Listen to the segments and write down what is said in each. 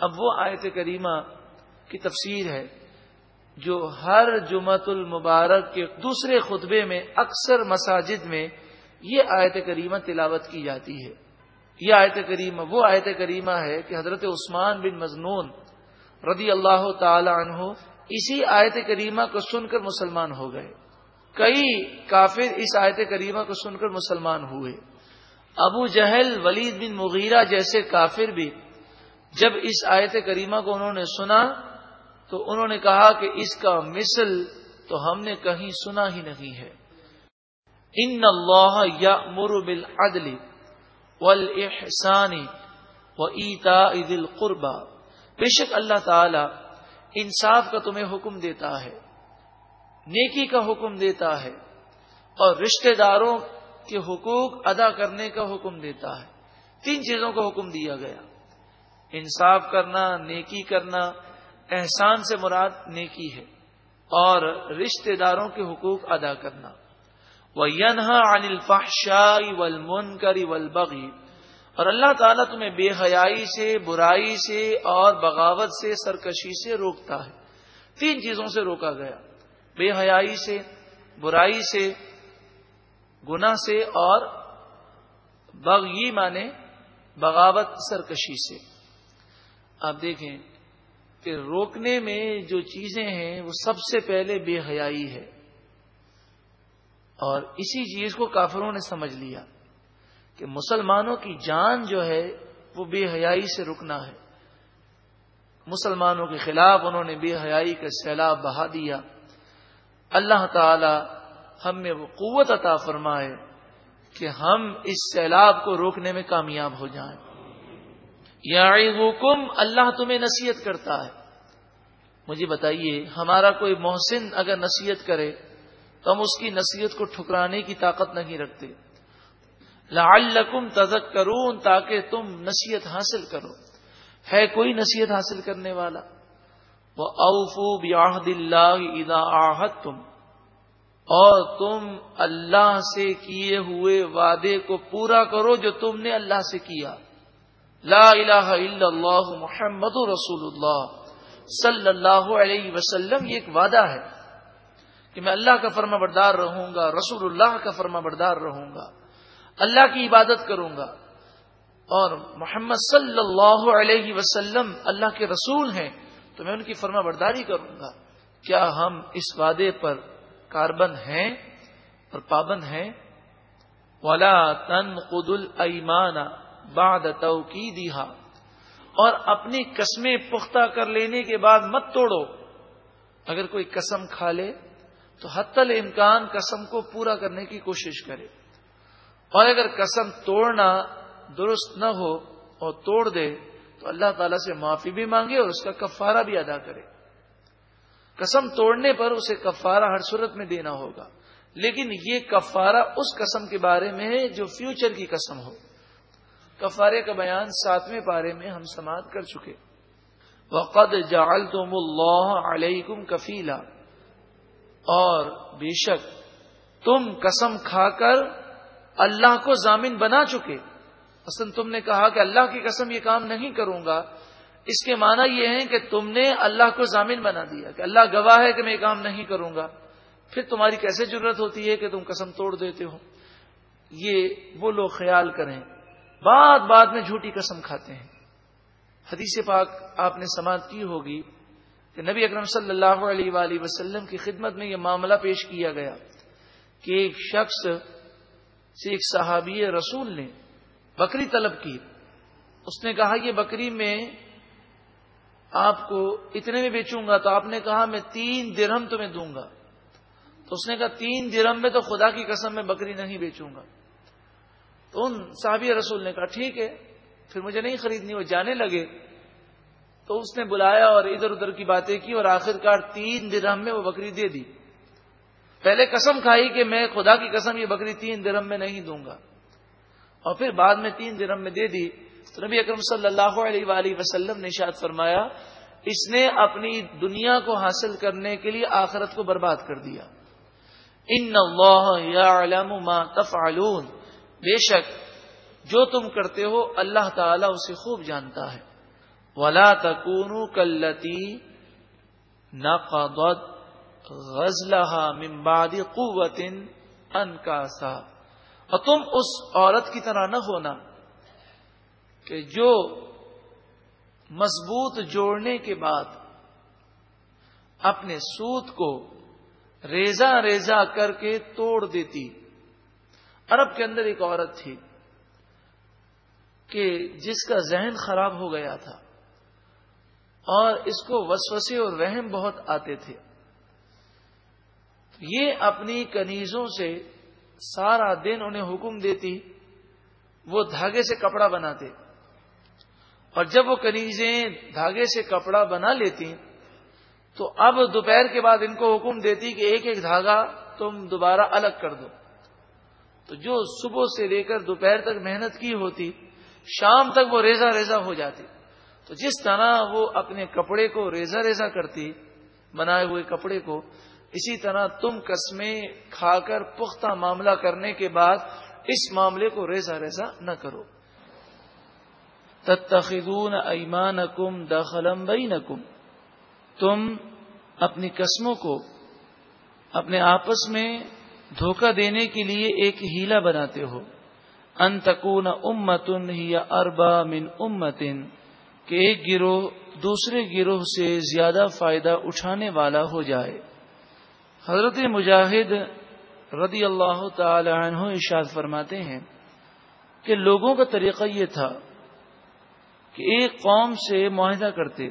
اب وہ آیت کریمہ کی تفسیر ہے جو ہر جمعت المبارک کے دوسرے خطبے میں اکثر مساجد میں یہ آیت کریمہ تلاوت کی جاتی ہے۔ یہ آیت کریمہ، وہ آیت کریمہ ہے کہ حضرت عثمان بن مزنون رضی اللہ تعالی عنہ اسی آیت کریمہ کو سن کر مسلمان ہو گئے۔ کئی کافر اس آیت کریمہ کو سن کر مسلمان ہوئے۔ ابو جہل، ولید بن مغیرہ جیسے کافر بھی جب اس آیت کریمہ کو انہوں نے سنا تو انہوں نے کہا کہ اس کا مثل تو ہم نے کہیں سنا ہی نہیں ہے۔ ان اللہ یا مربل عدلی ولحسانی و ایتا عید القربا بے شک اللہ تعالی انصاف کا تمہیں حکم دیتا ہے، نیکی کا حکم دیتا ہے اور رشتہ داروں کے حقوق ادا کرنے کا حکم دیتا ہے۔ تین چیزوں کا حکم دیا گیا۔ انصاف کرنا، نیکی کرنا احسان سے مراد نیکی ہے اور رشتہ داروں کے حقوق ادا کرنا۔ وہ ینہا انل فاشائی ول من کری اور اللہ تعالیٰ تمہیں بے حیائی سے، برائی سے اور بغاوت سے، سرکشی سے روکتا ہے۔ تین چیزوں سے روکا گیا۔ بے حیائی سے، برائی سے گنا سے اور بغی مانے بغاوت، سرکشی سے۔ آپ دیکھیں کہ روکنے میں جو چیزیں ہیں وہ سب سے پہلے بے حیائی ہے۔ اور اسی چیز کو کافروں نے سمجھ لیا کہ مسلمانوں کی جان جو ہے وہ بے حیائی سے رکنا ہے۔ مسلمانوں کے خلاف انہوں نے بے حیائی کا سیلاب بہا دیا۔ اللہ تعالی ہم میں وہ قوت عطا فرمائے کہ ہم اس سیلاب کو روکنے میں کامیاب ہو جائیں۔ یا حکم اللہ تمہیں نصیحت کرتا ہے۔ مجھے بتائیے، ہمارا کوئی محسن اگر نصیحت کرے، تو ہم اس کی نصیحت کو ٹھکرانے کی طاقت نہیں رکھتے۔ لعلکم تذکرون، تاکہ تم نصیحت حاصل کرو۔ ہے کوئی نصیحت حاصل کرنے والا؟ وہ اوفو بیاہد اللہ ادا آحت تم اور تم اللہ سے کیے ہوئے وعدے کو پورا کرو جو تم نے اللہ سے کیا۔ لا الہ الا اللہ محمد رسول اللہ صلی اللہ علیہ وسلم، یہ ایک وعدہ ہے کہ میں اللہ کا فرما بردار رہوں گا، رسول اللہ کا فرما بردار رہوں گا، اللہ کی عبادت کروں گا۔ اور محمد صلی اللہ علیہ وسلم اللہ کے رسول ہیں، تو میں ان کی فرما برداری کروں گا۔ کیا ہم اس وعدے پر کاربن ہیں؟ اور پابند ہیں؟ ولا تن قد المان باد کی اور اپنی قسمیں پختہ کر لینے کے بعد مت توڑو۔ اگر کوئی قسم کھا لے، تو حت الامکان قسم کو پورا کرنے کی کوشش کرے۔ اور اگر قسم توڑنا درست نہ ہو اور توڑ دے، تو اللہ تعالیٰ سے معافی بھی مانگے اور اس کا کفارہ بھی ادا کرے۔ قسم توڑنے پر اسے کفارہ ہر صورت میں دینا ہوگا، لیکن یہ کفارہ اس قسم کے بارے میں ہے جو فیوچر کی قسم ہو۔ کفارے کا بیان ساتویں پارے میں ہم سماعت کر چکے۔ وقد جال تم اللہ علیکم کفیلا اور بے شک تم قسم کھا کر اللہ کو ضامن بنا چکے۔ اصل تم نے کہا کہ اللہ کی قسم یہ کام نہیں کروں گا۔ اس کے معنی یہ ہے کہ تم نے اللہ کو ضامن بنا دیا کہ اللہ گواہ ہے کہ میں یہ کام نہیں کروں گا۔ پھر تمہاری کیسے ضرورت ہوتی ہے کہ تم قسم توڑ دیتے ہو؟ یہ وہ لوگ خیال کریں۔ بعد بعد میں جھوٹی قسم کھاتے ہیں۔ حدیث پاک آپ نے سماعت کی ہوگی کہ نبی اکرم صلی اللہ علیہ وآلہ وسلم کی خدمت میں یہ معاملہ پیش کیا گیا کہ ایک شخص سے ایک صحابی رسول نے بکری طلب کی۔ اس نے کہا، یہ بکری میں آپ کو اتنے میں بیچوں گا تو آپ نے کہا، میں تین درہم تمہیں دوں گا۔ تو اس نے کہا، تین درہم میں تو خدا کی قسم میں بکری نہیں بیچوں گا۔ تو ان صحابی رسول نے کہا، ٹھیک ہے. پھر مجھے نہیں خریدنی، وہ جانے لگے۔ تو اس نے بلایا اور ادھر ادھر کی باتیں کی اور آخرکار تین درہم میں وہ بکری دے دی۔ پہلے قسم کھائی کہ میں خدا کی قسم یہ بکری تین درم میں نہیں دوں گا۔ اور پھر بعد میں تین درم میں دے دی۔ تو نبی اکرم صلی اللہ علیہ وآلہ وسلم نے شاد فرمایا، اس نے اپنی دنیا کو حاصل کرنے کے لیے آخرت کو برباد کر دیا۔ ان اللہ ما تفعلون۔ بے شک جو تم کرتے ہو اللہ تعالی اسے خوب جانتا ہے۔ ولا تکون کلتی نقضت غزلها من بعد قوت ان کا سا اور تم اس عورت کی طرح نہ ہونا کہ جو مضبوط جوڑنے کے بعد اپنے سوت کو ریزا ریزا کر کے توڑ دیتی۔ عرب کے اندر ایک عورت تھی کہ جس کا ذہن خراب ہو گیا تھا اور اس کو وسوسے اور رحم بہت آتے تھے۔ یہ اپنی کنیزوں سے سارا دن انہیں حکم دیتی، وہ دھاگے سے کپڑا بناتے۔ اور جب وہ کنیزیں دھاگے سے کپڑا بنا لیتی، تو اب دوپہر کے بعد ان کو حکم دیتی کہ ایک ایک دھاگا تم دوبارہ الگ کر دو۔ تو جو صبح سے لے کر دوپہر تک محنت کی ہوتی، شام تک وہ ریزا ریزا ہو جاتی۔ تو جس طرح وہ اپنے کپڑے کو ریزا ریزا کرتی، بنائے ہوئے کپڑے کو، اسی طرح تم قسمیں کھا کر پختہ معاملہ کرنے کے بعد اس معاملے کو ریزا ریزا نہ کرو۔ تتخذون ایمان کم دخلم بینکم۔ تم اپنی قسموں کو اپنے آپس میں دھوکہ دینے کے لیے ایک ہیلا بناتے ہو۔ ان تکون امتن یا اربا من امتن، کہ ایک گروہ دوسرے گروہ سے زیادہ فائدہ اٹھانے والا ہو جائے۔ حضرت مجاہد رضی اللہ تعالی عنہ ارشاد فرماتے ہیں کہ لوگوں کا طریقہ یہ تھا کہ ایک قوم سے معاہدہ کرتے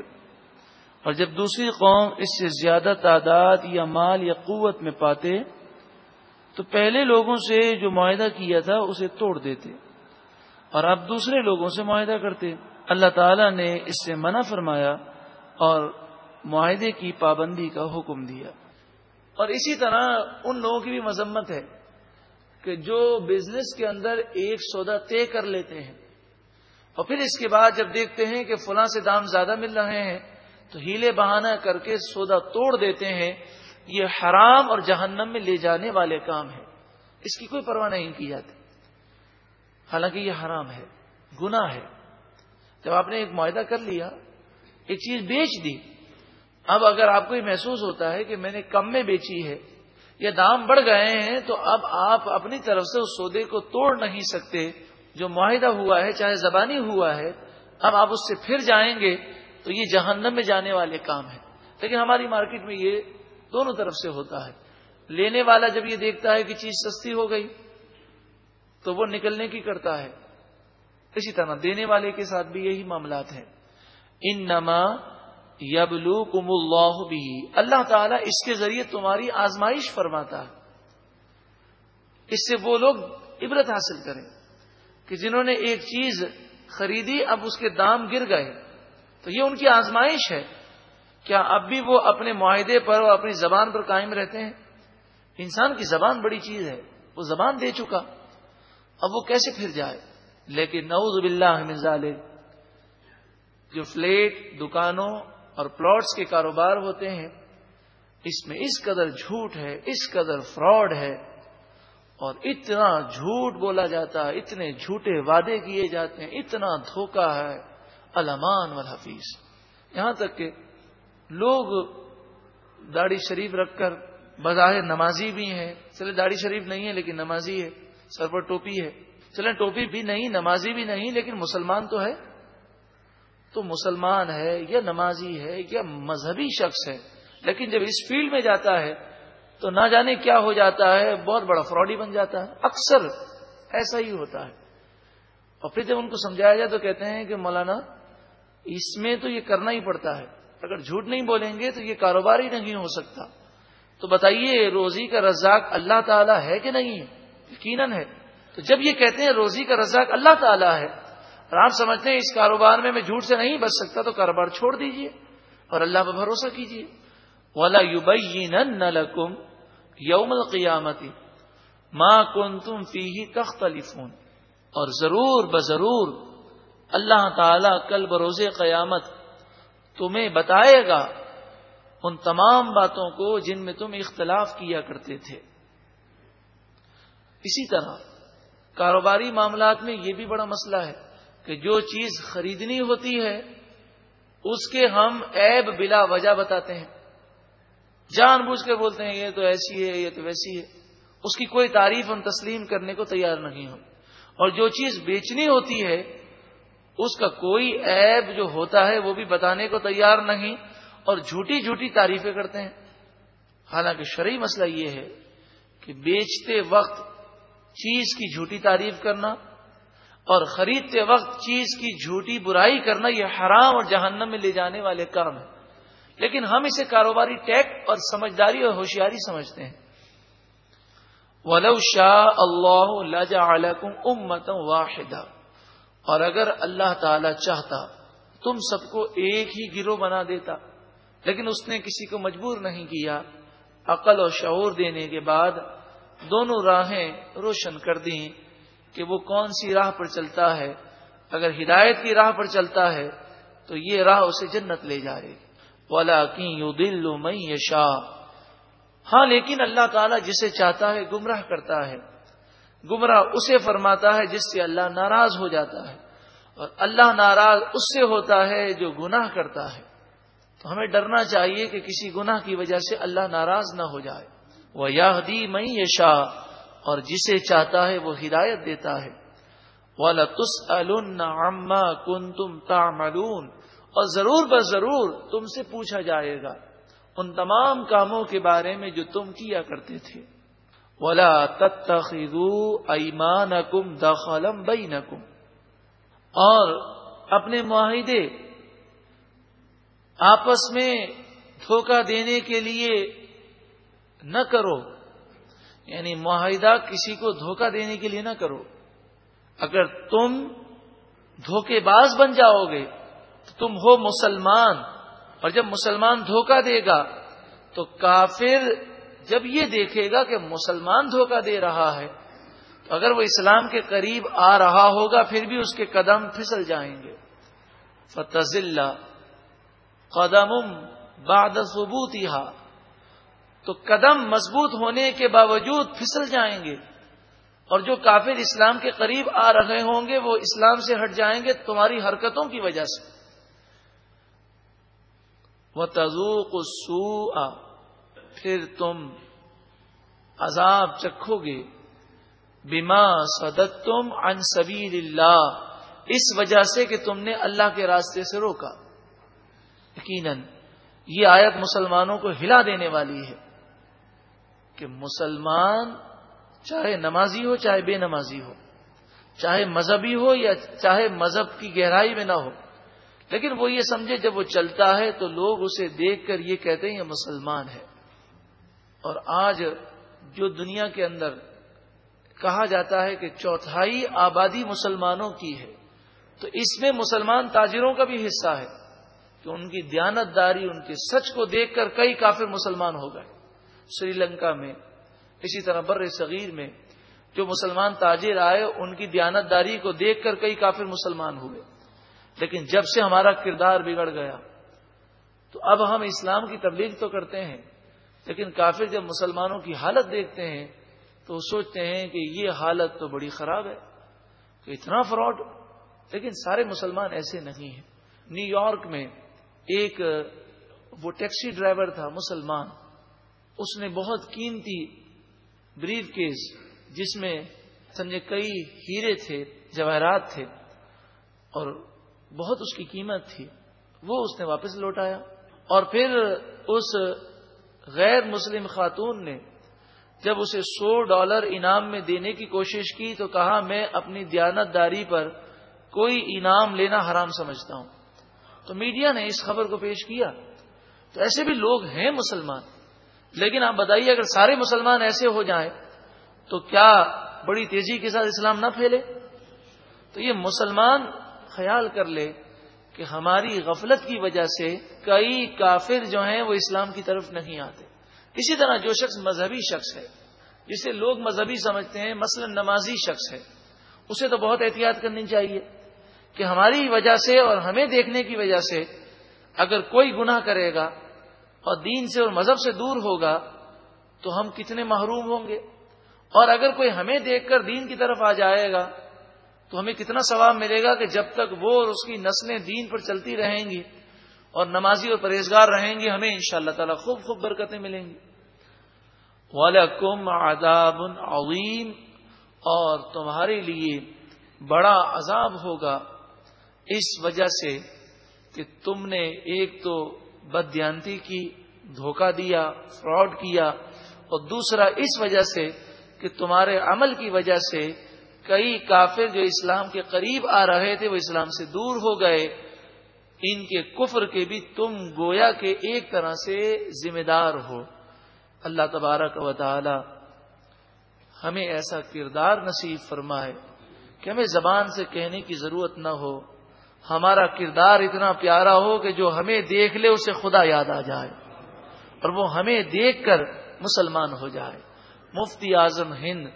اور جب دوسری قوم اس سے زیادہ تعداد یا مال یا قوت میں پاتے تو پہلے لوگوں سے جو معاہدہ کیا تھا اسے توڑ دیتے اور اب دوسرے لوگوں سے معاہدہ کرتے اللہ تعالی نے اس سے منع فرمایا اور معاہدے کی پابندی کا حکم دیا اور اسی طرح ان لوگوں کی بھی مذمت ہے کہ جو بزنس کے اندر ایک سودا طے کر لیتے ہیں اور پھر اس کے بعد جب دیکھتے ہیں کہ فلاں سے دام زیادہ مل رہے ہیں تو ہیلے بہانہ کر کے سودا توڑ دیتے ہیں یہ حرام اور جہنم میں لے جانے والے کام ہے۔ اس کی کوئی پرواہ نہیں کی جاتی۔ حالانکہ یہ حرام ہے گنا ہے۔ جب آپ نے ایک معاہدہ کر لیا، ایک چیز بیچ دی، اب اگر آپ کو یہ محسوس ہوتا ہے کہ میں نے کم میں بیچی ہے یا دام بڑھ گئے ہیں، تو اب آپ اپنی طرف سے اس سودے کو توڑ نہیں سکتے۔ جو معاہدہ ہوا ہے، چاہے زبانی ہوا ہے، اب آپ اس سے پھر جائیں گے، تو یہ جہنم میں جانے والے کام ہیں لیکن ہماری مارکیٹ میں یہ دونوں طرف سے ہوتا ہے۔ لینے والا جب یہ دیکھتا ہے کہ چیز سستی ہو گئی، تو وہ نکلنے کی کرتا ہے۔ اسی طرح دینے والے کے ساتھ بھی یہی معاملات ہیں۔ ان نما یبلو کم اللہ بھی اللہ تعالیٰ اس کے ذریعے تمہاری آزمائش فرماتا ہے۔ اس سے وہ لوگ عبرت حاصل کریں کہ جنہوں نے ایک چیز خریدی، اب اس کے دام گر گئے۔ تو یہ ان کی آزمائش ہے۔ کیا اب بھی وہ اپنے معاہدے پر اور اپنی زبان پر قائم رہتے ہیں؟ انسان کی زبان بڑی چیز ہے، وہ زبان دے چکا۔ اب وہ کیسے پھر جائے؟ لیکن نعوذ باللہ من ظالم جو فلیٹ، دکانوں اور پلاٹس کے کاروبار ہوتے ہیں، اس میں اس قدر جھوٹ ہے، اس قدر فراڈ ہے، اور اتنا جھوٹ بولا جاتا ہے، اتنے جھوٹے وعدے کیے جاتے ہیں، اتنا دھوکہ ہے الامان والحفیظ۔ یہاں تک کہ لوگ داڑھی شریف رکھ کر بظاہر نمازی بھی ہیں۔ چلے داڑھی شریف نہیں ہے لیکن نمازی ہے۔ سر پر ٹوپی ہے۔ چلے ٹوپی بھی نہیں، نمازی بھی نہیں، لیکن مسلمان تو ہے۔ تو مسلمان ہے یا نمازی ہے یا مذہبی شخص ہے۔ لیکن جب اس فیلڈ میں جاتا ہے تو نہ جانے کیا ہو جاتا ہے، بہت بڑا فراڈی بن جاتا ہے۔ اکثر ایسا ہی ہوتا ہے۔ اور پھر جب ان کو سمجھایا جائے تو کہتے ہیں کہ مولانا، اس میں تو یہ کرنا ہی پڑتا ہے۔ اگر جھوٹ نہیں بولیں گے تو یہ کاروبار ہی نہیں ہو سکتا۔ تو بتائیے، روزی کا رزاق اللہ تعالیٰ ہے کہ نہیں؟ ہے یقیناً ہے۔ تو جب یہ کہتے ہیں روزی کا رزاق اللہ تعالیٰ ہے، اور آپ سمجھتے ہیں اس کاروبار میں میں جھوٹ سے نہیں بچ سکتا، تو کاروبار چھوڑ دیجیے اور اللہ پر بھروسہ کیجیے والا یوبئی یوم القیامتی ماں کن تم فی تخت اور ضرور بضرور اللہ تعالی کل بروز قیامت تمہیں بتائے گا ان تمام باتوں کو جن میں تم اختلاف کیا کرتے تھے۔ اسی طرح کاروباری معاملات میں یہ بھی بڑا مسئلہ ہے کہ جو چیز خریدنی ہوتی ہے، اس کے ہم عیب بلا وجہ بتاتے ہیں۔ جان بوجھ کے بولتے ہیں، یہ تو ایسی ہے، یہ تو ویسی ہے۔ اس کی کوئی تعریف ہم تسلیم کرنے کو تیار نہیں ہو اور جو چیز بیچنی ہوتی ہے اس کا کوئی عیب جو ہوتا ہے وہ بھی بتانے کو تیار نہیں اور جھوٹی جھوٹی تعریفیں کرتے ہیں۔ حالانکہ شرعی مسئلہ یہ ہے کہ بیچتے وقت چیز کی جھوٹی تعریف کرنا اور خریدتے وقت چیز کی جھوٹی برائی کرنا یہ حرام اور جہنم میں لے جانے والے کام ہیں۔ لیکن ہم اسے کاروباری ٹیک اور سمجھداری اور ہوشیاری سمجھتے ہیں۔ ولو شاہ اللہ امت واحدہ اور اگر اللہ تعالی چاہتا، تم سب کو ایک ہی گروہ بنا دیتا۔ لیکن اس نے کسی کو مجبور نہیں کیا۔ عقل اور شعور دینے کے بعد دونوں راہیں روشن کر دیں کہ وہ کون سی راہ پر چلتا ہے۔ اگر ہدایت کی راہ پر چلتا ہے، تو یہ راہ اسے جنت لے جائے ولا کی یو دل شاہ ہاں لیکن اللہ تعالیٰ جسے چاہتا ہے، گمراہ کرتا ہے۔ گمراہ اسے فرماتا ہے جس سے اللہ ناراض ہو جاتا ہے اور اللہ ناراض اس سے ہوتا ہے جو گناہ کرتا ہے۔ تو ہمیں ڈرنا چاہیے کہ کسی گناہ کی وجہ سے اللہ ناراض نہ ہو جائے۔ وہ یادی میں یہ شاہ اور جسے چاہتا ہے وہ ہدایت دیتا ہے۔ والا تس الما کن تم تاملون اور ضرور بس ضرور تم سے پوچھا جائے گا ان تمام کاموں کے بارے میں جو تم کیا کرتے تھے۔ ولا تتخذو ایمان کم دخلم بئی اور اپنے معاہدے آپس میں دھوکہ دینے کے لیے نہ کرو۔ یعنی معاہدہ کسی کو دھوکہ دینے کے لیے نہ کرو۔ اگر تم دھوکے باز بن جاؤ گے، تو تم ہو مسلمان۔ اور جب مسلمان دھوکہ دے گا، تو کافر جب یہ دیکھے گا کہ مسلمان دھوکہ دے رہا ہے، تو اگر وہ اسلام کے قریب آ رہا ہوگا، پھر بھی اس کے قدم پھسل جائیں گے۔ فتح قدم باد ثبوت تو قدم مضبوط ہونے کے باوجود پھسل جائیں گے۔ اور جو کافر اسلام کے قریب آ رہے ہوں گے، وہ اسلام سے ہٹ جائیں گے تمہاری حرکتوں کی وجہ سے۔ وہ تزوق سو پھر تم عذاب چکھو گے بیما سدت تم ان اللہ۔ اس وجہ سے کہ تم نے اللہ کے راستے سے روکا۔ یقیناً یہ آیت مسلمانوں کو ہلا دینے والی ہے کہ مسلمان چاہے نمازی ہو، چاہے بے نمازی ہو، چاہے مذہبی ہو یا چاہے مذہب کی گہرائی میں نہ ہو۔ لیکن وہ یہ سمجھے جب وہ چلتا ہے تو لوگ اسے دیکھ کر یہ کہتے ہیں یہ مسلمان ہے۔ اور آج جو دنیا کے اندر کہا جاتا ہے کہ چوتھائی آبادی مسلمانوں کی ہے، تو اس میں مسلمان تاجروں کا بھی حصہ ہے کہ ان کی دیانت داری ان کے سچ کو دیکھ کر کئی کافر مسلمان ہو گئے۔ سری لنکا میں، اسی طرح بر صغیر میں جو مسلمان تاجر آئے، ان کی دیانت داری کو دیکھ کر کئی کافر مسلمان ہوئے۔ لیکن جب سے ہمارا کردار بگڑ گیا، تو اب ہم اسلام کی تبلیغ تو کرتے ہیں۔ لیکن کافر جب مسلمانوں کی حالت دیکھتے ہیں تو وہ سوچتے ہیں کہ یہ حالت تو بڑی خراب ہے، کہ اتنا فراڈ، لیکن سارے مسلمان ایسے نہیں ہیں۔ نیو یارک میں ایک، وہ ٹیکسی ڈرائیور تھا مسلمان، اس نے بہت قیمتی بریف کیس، جس میں سمجھے کئی ہیرے تھے، جواہرات تھے، اور بہت اس کی قیمت تھی، وہ اس نے واپس لوٹایا۔ اور پھر اس غیر مسلم خاتون نے جب اسے سو ڈالر انعام میں دینے کی کوشش کی تو کہا میں اپنی دیانت داری پر کوئی انعام لینا حرام سمجھتا ہوں۔ تو میڈیا نے اس خبر کو پیش کیا۔ تو ایسے بھی لوگ ہیں مسلمان۔ لیکن آپ بتائیے اگر سارے مسلمان ایسے ہو جائیں تو کیا بڑی تیزی کے ساتھ اسلام نہ پھیلے؟ تو یہ مسلمان خیال کر لے کہ ہماری غفلت کی وجہ سے کئی کافر جو ہیں وہ اسلام کی طرف نہیں آتے۔ اسی طرح جو شخص مذہبی شخص ہے، جسے لوگ مذہبی سمجھتے ہیں، مثلا نمازی شخص ہے، اسے تو بہت احتیاط کرنی چاہیے کہ ہماری وجہ سے اور ہمیں دیکھنے کی وجہ سے اگر کوئی گناہ کرے گا اور دین سے اور مذہب سے دور ہوگا تو ہم کتنے محروم ہوں گے۔ اور اگر کوئی ہمیں دیکھ کر دین کی طرف آ جائے گا تو ہمیں کتنا ثواب ملے گا کہ جب تک وہ اور اس کی نسلیں دین پر چلتی رہیں گی اور نمازی اور پرہیزگار رہیں گے، ہمیں ان شاء اللہ تعالیٰ خوب خوب برکتیں ملیں گی۔ وَلَكُمْ عَذَابٌ عَظِيمٌ۔ اور تمہارے لیے بڑا عذاب ہوگا۔ اس وجہ سے کہ تم نے ایک تو بدیانتی کی، دھوکہ دیا، فراڈ کیا، اور دوسرا اس وجہ سے کہ تمہارے عمل کی وجہ سے کئی کافر جو اسلام کے قریب آ رہے تھے، وہ اسلام سے دور ہو گئے۔ ان کے کفر کے بھی تم گویا کے ایک طرح سے ذمہ دار ہو۔ اللہ تبارک و تعالی ہمیں ایسا کردار نصیب فرمائے کہ ہمیں زبان سے کہنے کی ضرورت نہ ہو۔ ہمارا کردار اتنا پیارا ہو کہ جو ہمیں دیکھ لے اسے خدا یاد آ جائے اور وہ ہمیں دیکھ کر مسلمان ہو جائے۔ مفتی اعظم ہند،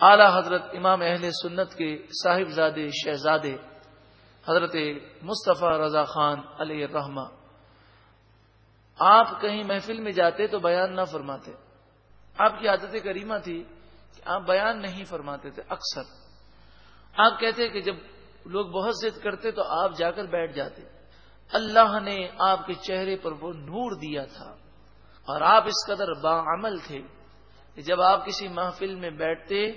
اعلی حضرت امام اہل سنت کے صاحبزادے شہزادے حضرت مصطفیٰ رضا خان علیہ الرحمہ۔ آپ کہیں محفل میں جاتے تو بیان نہ فرماتے۔ آپ کی عادت کریمہ تھی کہ آپ بیان نہیں فرماتے تھے، اکثر۔ آپ کہتے کہ جب لوگ بہت ضد کرتے تو آپ جا کر بیٹھ جاتے۔ اللہ نے آپ کے چہرے پر وہ نور دیا تھا۔ اور آپ اس قدر باعمل تھے کہ جب آپ کسی محفل میں بیٹھتے،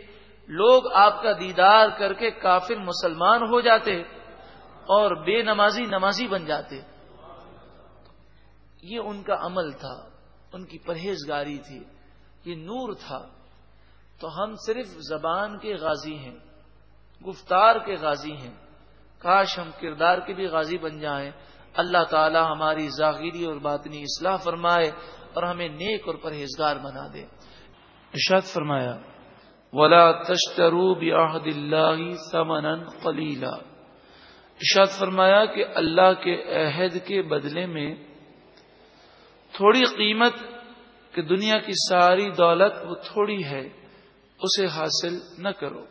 لوگ آپ کا دیدار کر کے کافر مسلمان ہو جاتے۔ اور بے نمازی نمازی بن جاتے۔ یہ ان کا عمل تھا، ان کی پرہیزگاری تھی، یہ نور تھا۔ تو ہم صرف زبان کے غازی ہیں، گفتار کے غازی ہیں۔ کاش ہم کردار کے بھی غازی بن جائیں۔ اللہ تعالی ہماری ظاہری اور باطنی اصلاح فرمائے اور ہمیں نیک اور پرہیزگار بنا دے۔ ارشاد فرمایا، ولا تشترو بعہد اللہ سمنا قلیلا ارشاد فرمایا کہ اللہ کے عہد کے بدلے میں تھوڑی قیمت کہ دنیا کی ساری دولت وہ تھوڑی ہے، اسے حاصل نہ کرو۔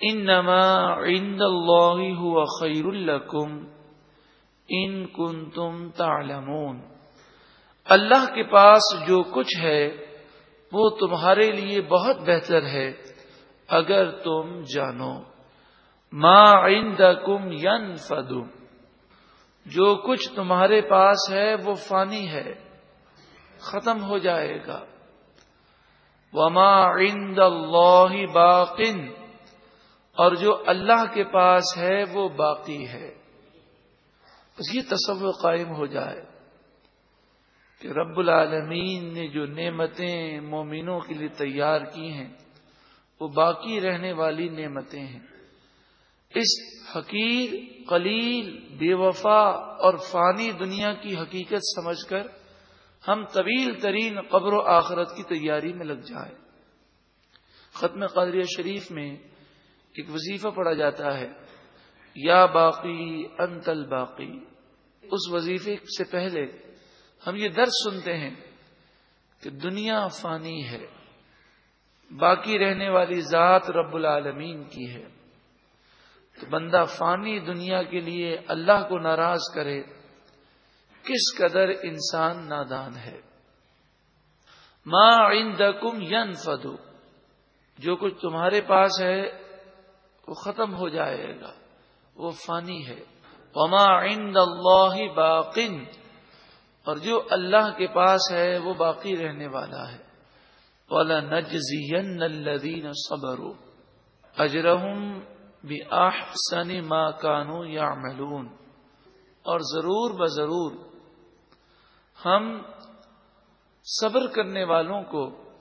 انما عند اللہ هو خیر الکم ان کنتم تعلمون۔ اللہ کے پاس جو کچھ ہے، وہ تمہارے لیے بہت بہتر ہے، اگر تم جانو۔ ما عندکم ينفد جو کچھ تمہارے پاس ہے وہ فانی ہے، ختم ہو جائے گا۔ وما عند اللہ باقن، اور جو اللہ کے پاس ہے وہ باقی ہے۔ بس یہ تصور قائم ہو جائے کہ رب العالمین نے جو نعمتیں مومنوں کے لیے تیار کی ہیں، وہ باقی رہنے والی نعمتیں ہیں۔ اس حقیر، قلیل بے وفا اور فانی دنیا کی حقیقت سمجھ کر ہم طویل ترین قبر و آخرت کی تیاری میں لگ جائیں۔ ختم قدریہ شریف میں ایک وظیفہ پڑھا جاتا ہے، یا باقی انتل باقی اس وظیفے سے پہلے ہم یہ درد سنتے ہیں کہ دنیا فانی ہے، باقی رہنے والی ذات رب العالمین کی ہے۔ تو بندہ فانی دنیا کے لیے اللہ کو ناراض کرے، کس قدر انسان نادان ہے؟ ما عندکم ینفدو جو کچھ تمہارے پاس ہے، وہ ختم ہو جائے گا، وہ فانی ہے۔ وما عند اللہ باقن اور جو اللہ کے پاس ہے، وہ باقی رہنے والا ہے۔ والا نجزین الدین صبر اجرحم بھی آحسن ماں کانو یا اور ضرور ب ضرور ہم صبر کرنے والوں کو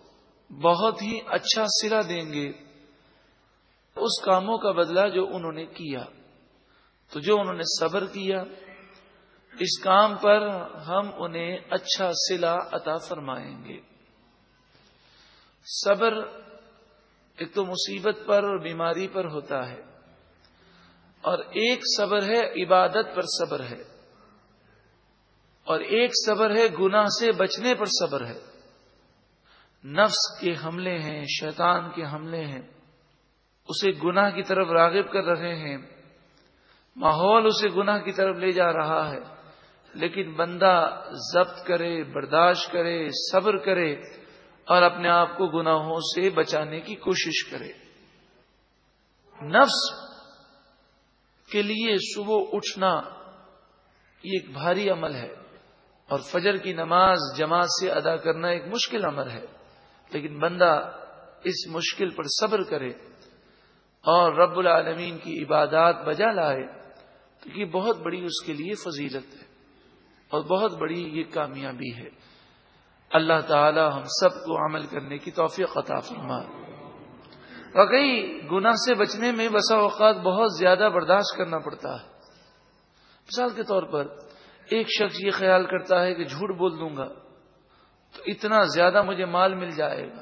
بہت ہی اچھا سرا دیں گے اس کاموں کا بدلہ جو انہوں نے کیا تو جو انہوں نے صبر کیا، اس کام پر ہم انہیں اچھا سلا عطا فرمائیں گے۔ صبر ایک تو مصیبت پر اور بیماری پر ہوتا ہے۔ اور ایک صبر ہے، عبادت پر صبر ہے۔ اور ایک صبر ہے، گناہ سے بچنے پر صبر ہے۔ نفس کے حملے ہیں، شیطان کے حملے ہیں۔ اسے گناہ کی طرف راغب کر رہے ہیں۔ ماحول اسے گناہ کی طرف لے جا رہا ہے۔ لیکن بندہ ضبط کرے، برداشت کرے، صبر کرے اور اپنے آپ کو گناہوں سے بچانے کی کوشش کرے۔ نفس کے لیے صبح اٹھنا یہ ایک بھاری عمل ہے اور فجر کی نماز جماعت سے ادا کرنا ایک مشکل عمل ہے لیکن بندہ اس مشکل پر صبر کرے اور رب العالمین کی عبادات بجا لائے تو یہ بہت بڑی اس کے لیے فضیلت ہے اور بہت بڑی یہ کامیابی ہے۔ اللہ تعالی ہم سب کو عمل کرنے کی توفیق عطا فرما۔ واقعی گناہ سے بچنے میں بسا اوقات بہت زیادہ برداشت کرنا پڑتا ہے۔ مثال کے طور پر ایک شخص یہ خیال کرتا ہے کہ جھوٹ بول دوں گا تو اتنا زیادہ مجھے مال مل جائے گا،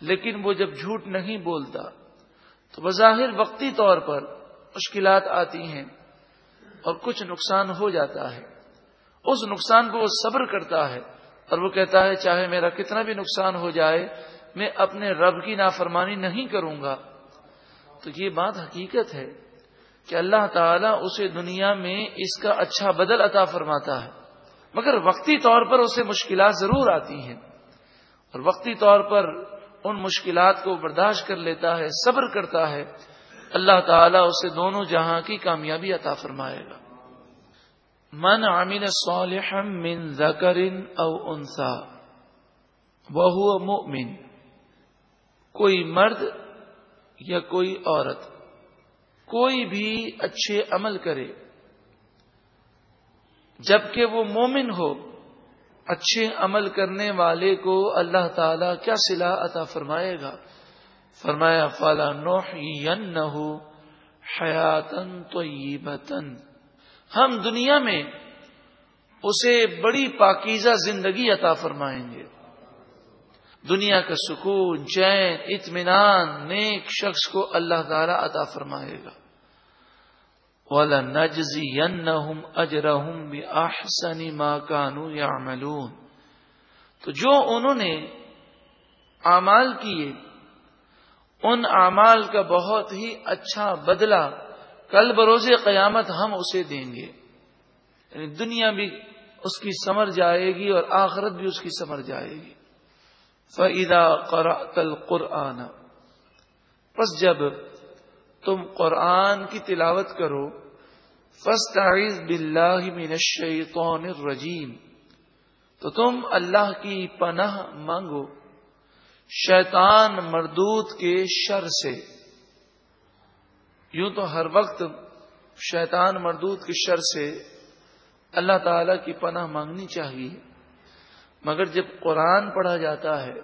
لیکن وہ جب جھوٹ نہیں بولتا تو بظاہر وقتی طور پر مشکلات آتی ہیں اور کچھ نقصان ہو جاتا ہے۔ اس نقصان کو وہ صبر کرتا ہے اور وہ کہتا ہے چاہے میرا کتنا بھی نقصان ہو جائے میں اپنے رب کی نافرمانی نہیں کروں گا۔ تو یہ بات حقیقت ہے کہ اللہ تعالیٰ اسے دنیا میں اس کا اچھا بدل عطا فرماتا ہے۔ مگر وقتی طور پر اسے مشکلات ضرور آتی ہیں۔ اور وقتی طور پر ان مشکلات کو برداشت کر لیتا ہے، صبر کرتا ہے۔ اللہ تعالیٰ اسے دونوں جہاں کی کامیابی عطا فرمائے گا۔ من عمل صالحا من ذکر او انسا وہ مؤمن۔ کوئی مرد یا کوئی عورت کوئی بھی اچھے عمل کرے، جبکہ وہ مومن ہو، اچھے عمل کرنے والے کو اللہ تعالی کیا سلا عطا فرمائے گا؟ فرمایا فالا نوح حیاتن تو ہم دنیا میں اسے بڑی پاکیزہ زندگی عطا فرمائیں گے۔ دنیا کا سکون، چین، اطمینان، نیک شخص کو اللہ تعالی عطا فرمائے گا۔ والا نجزی اجرحم احسنی ماں کانو یا تو جو انہوں نے اعمال کیے، ان اعمال کا بہت ہی اچھا بدلہ کل بروز قیامت ہم اسے دیں گے۔ یعنی دنیا بھی اس کی سمر جائے گی اور آخرت بھی اس کی سمر جائے گی۔ فعدا قرآن قرآن بس جب تم قرآن کی تلاوت کرو فسٹ بلّہ من الشیطان الرجیم تو تم اللہ کی پناہ مانگو، شیطان مردود کے شر سے۔ یوں تو ہر وقت شیطان مردود کی شر سے اللہ تعالی کی پناہ مانگنی چاہیے۔ مگر جب قرآن پڑھا جاتا ہے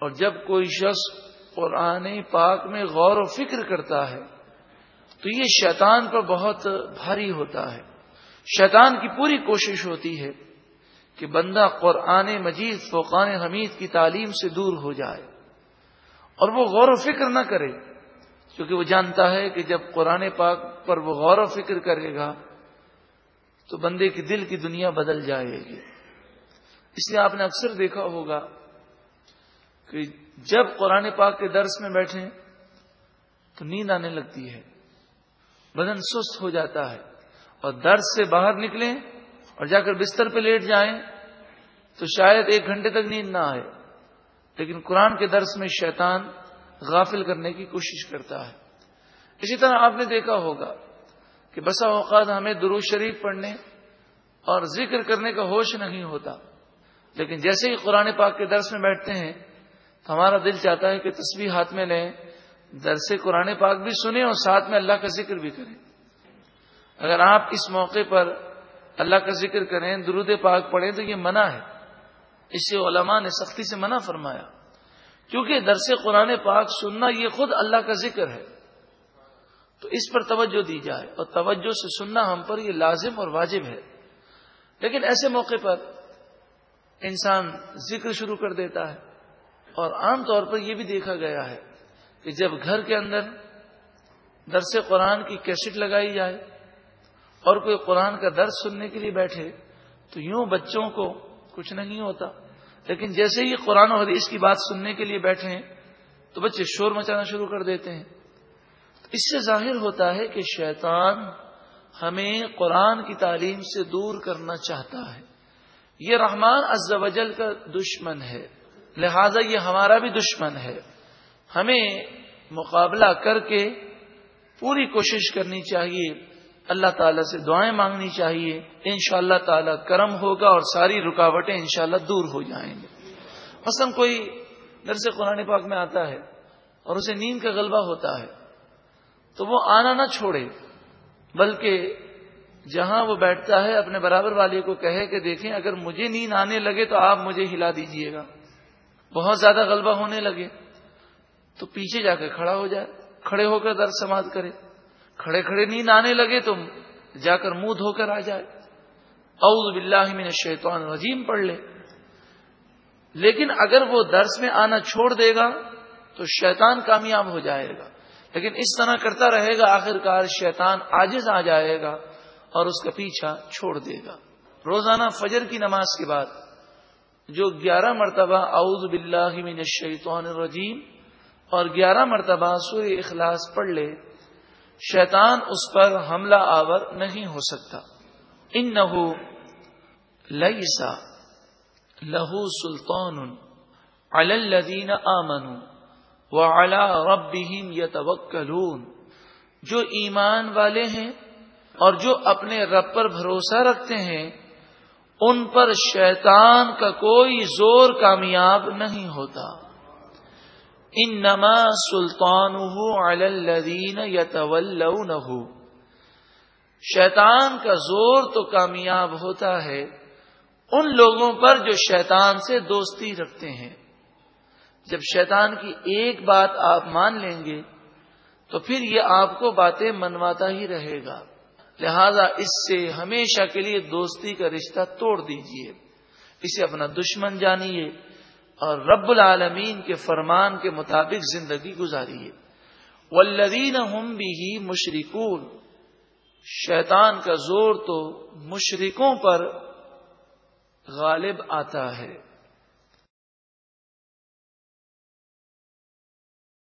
اور جب کوئی شخص قرآن پاک میں غور و فکر کرتا ہے، تو یہ شیطان پر بہت بھاری ہوتا ہے۔ شیطان کی پوری کوشش ہوتی ہے کہ بندہ قرآن مجید فوقان حمید کی تعلیم سے دور ہو جائے اور وہ غور و فکر نہ کرے، کیونکہ وہ جانتا ہے کہ جب قرآن پاک پر وہ غور و فکر کرے گا، تو بندے کی دل کی دنیا بدل جائے گی۔ اس لیے آپ نے اکثر دیکھا ہوگا کہ جب قرآن پاک کے درس میں بیٹھے تو نیند آنے لگتی ہے، بدن سست ہو جاتا ہے اور درس سے باہر نکلیں اور جا کر بستر پہ لیٹ جائیں تو شاید ایک گھنٹے تک نیند نہ آئے۔ لیکن قرآن کے درس میں شیطان غافل کرنے کی کوشش کرتا ہے۔ اسی طرح آپ نے دیکھا ہوگا کہ بسا اوقات ہمیں درو شریف پڑھنے اور ذکر کرنے کا ہوش نہیں ہوتا۔ لیکن جیسے ہی قرآن پاک کے درس میں بیٹھتے ہیں تو ہمارا دل چاہتا ہے کہ تصویر ہاتھ میں لیں، درس قرآن پاک بھی سنیں اور ساتھ میں اللہ کا ذکر بھی کریں۔ اگر آپ اس موقع پر اللہ کا ذکر کریں، درود پاک پڑھیں تو یہ منع ہے۔ اس سے علماء نے سختی سے منع فرمایا۔ کیونکہ درس قرآن پاک سننا یہ خود اللہ کا ذکر ہے۔ تو اس پر توجہ دی جائے اور توجہ سے سننا ہم پر یہ لازم اور واجب ہے۔ لیکن ایسے موقع پر انسان ذکر شروع کر دیتا ہے اور عام طور پر یہ بھی دیکھا گیا ہے کہ جب گھر کے اندر درس قرآن کی کیسٹ لگائی جائے اور کوئی قرآن کا درس سننے کے لیے بیٹھے تو یوں بچوں کو کچھ نہیں ہوتا۔ لیکن جیسے ہی قرآن و حدیث کی بات سننے کے لیے بیٹھے ہیں تو بچے شور مچانا شروع کر دیتے ہیں۔ اس سے ظاہر ہوتا ہے کہ شیطان ہمیں قرآن کی تعلیم سے دور کرنا چاہتا ہے۔ یہ رحمان از وجل کا دشمن ہے، لہذا یہ ہمارا بھی دشمن ہے۔ ہمیں مقابلہ کر کے پوری کوشش کرنی چاہیے، اللہ تعالیٰ سے دعائیں مانگنی چاہیے۔ ان شاء اللہ تعالی کرم ہوگا اور ساری رکاوٹیں انشاءاللہ دور ہو جائیں گے مثلا کوئی درس قرآن پاک میں آتا ہے اور اسے نیند کا غلبہ ہوتا ہے، تو وہ آنا نہ چھوڑے، بلکہ جہاں وہ بیٹھتا ہے، اپنے برابر والے کو کہے کہ دیکھیں، اگر مجھے نیند آنے لگے تو آپ مجھے ہلا دیجیے گا۔ بہت زیادہ غلبہ ہونے لگے۔ تو پیچھے جا کے کھڑا ہو جائے، کھڑے ہو کر درد سماعت کرے۔ کھڑے کھڑے نیند آنے لگے تو جا کر منہ دھو کر آ جائے۔ اعوذ باللہ من الشیطان الرجیم، پڑھ لے۔ لیکن اگر وہ درس میں آنا چھوڑ دے گا تو شیطان کامیاب ہو جائے گا۔ لیکن اس طرح کرتا رہے گا آخر کار شیطان آجز آ جائے گا۔ اور اس کا پیچھا چھوڑ دے گا۔ روزانہ فجر کی نماز کے بعد جو گیارہ مرتبہ اعوذ باللہ من الشیطان الرجیم اور گیارہ مرتبہ سوری اخلاص پڑھ لے، شیطان اس پر حملہ آور نہیں ہو سکتا۔ ان نہ لئیسا لہو سلطان الدین آمن و الا رب یتوکلون۔ جو ایمان والے ہیں اور جو اپنے رب پر بھروسہ رکھتے ہیں، ان پر شیطان کا کوئی زور کامیاب نہیں ہوتا۔ ان نما سلطان الدین یا شیطان کا زور تو کامیاب ہوتا ہے ان لوگوں پر جو شیطان سے دوستی رکھتے ہیں۔ جب شیطان کی ایک بات آپ مان لیں گے، تو پھر یہ آپ کو باتیں منواتا ہی رہے گا۔ لہذا اس سے ہمیشہ کے لیے دوستی کا رشتہ توڑ دیجیے۔ اسے اپنا دشمن جانیے اور رب العالمین کے فرمان کے مطابق زندگی گزاری والذین ہم بھی ہی مشرقون شیطان کا زور تو مشرقوں پر غالب آتا ہے۔